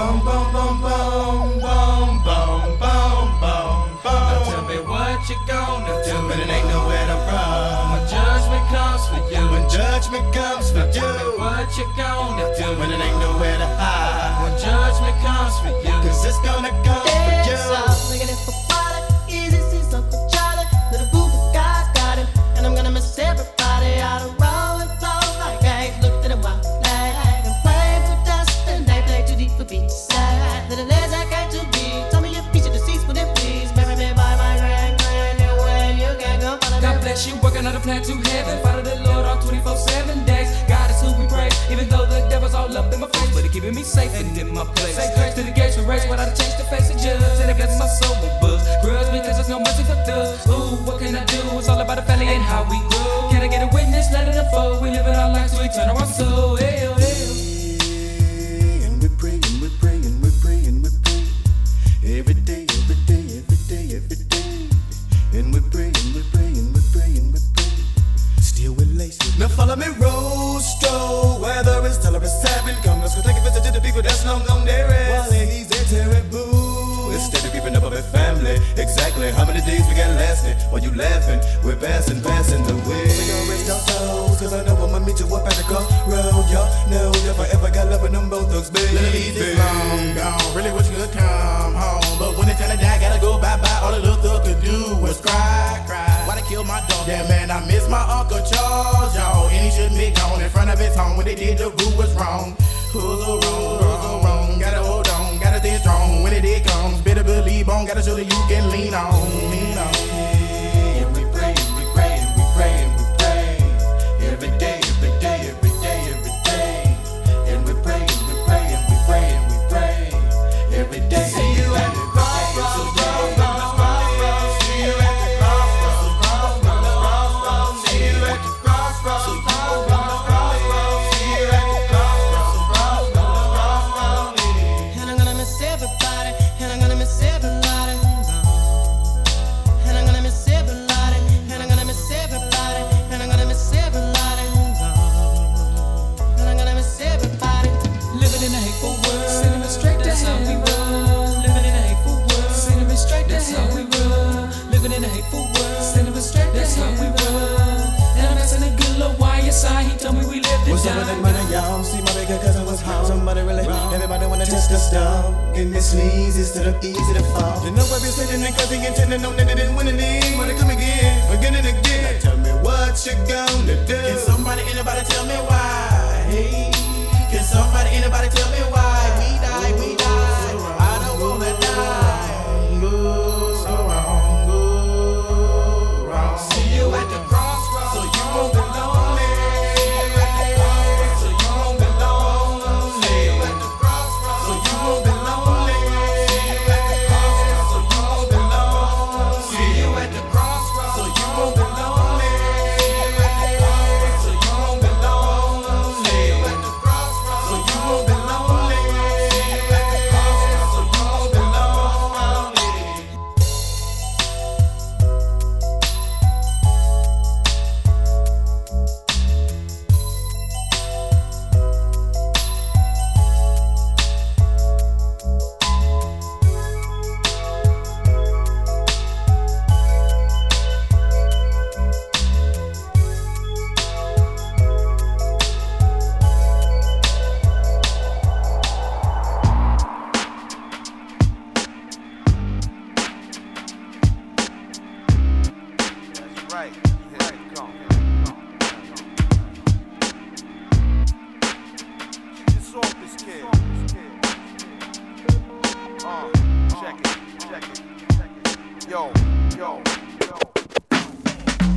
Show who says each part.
Speaker 1: Boom, boom, boom, boom, boom, boom, boom, boom, boom.
Speaker 2: Now tell me what you gonna do.
Speaker 1: But it ain't nowhere to run.
Speaker 2: When judgment comes for you.
Speaker 1: When judgment comes for
Speaker 2: Now tell me what you gonna do.
Speaker 1: When it ain't nowhere to hide.
Speaker 2: When judgment comes for you.
Speaker 1: Cause it's gonna come
Speaker 2: plan to heaven. Follow the Lord all 24 7 days. God is who we praise, even though the devil's all up in my face. But he keeping me safe and in my place. Say grace to the gates we race without a change to face the judge. And blesses my soul with buzz. Grudge because there's no mercy for thugs. Ooh, what can I do? It's all about the family and how we
Speaker 1: seven, come let's go take a visit to the people that's long gone there. While he's there, terrible. Instead of keeping up with family, exactly how many days we got lasting? While you laughing, we're passing, passing the way. We gon' rest our souls, cause I know I'ma meet you up at the crossroad. Y'all know if I ever got love with them both thugs, baby.
Speaker 3: Little Eazy long gone, really wish you could come home. But when it's time to die, gotta go bye bye. Why my dog? Yeah, man, I miss my Uncle Charles, y'all. And he shouldn't be gone in front of his home. When they did, the rule was wrong. Who's wrong? Who's wrong? Gotta hold on, gotta stay strong. When it did comes, better believe on. Gotta show that you
Speaker 2: in a hateful world. Sending me straight to That's how we roll. Living in a hateful world. Sending me straight to That's how we roll. Living in a hateful world. Sending me straight That's how we roll. And I'm asking a good little YSI. He told me we lived to
Speaker 1: What's up with that money, y'all? See my bigger cousin was home. Somebody really, everybody wanna test us down. Getting this sneeze instead of easy to fall. You know I be sitting and cause he intended on that they didn't win any. Wanna come again, again and again. Now tell me what you gonna do.
Speaker 3: Can somebody, anybody tell me why? Hey, can somebody, anybody tell me why?
Speaker 4: Right. Here it come.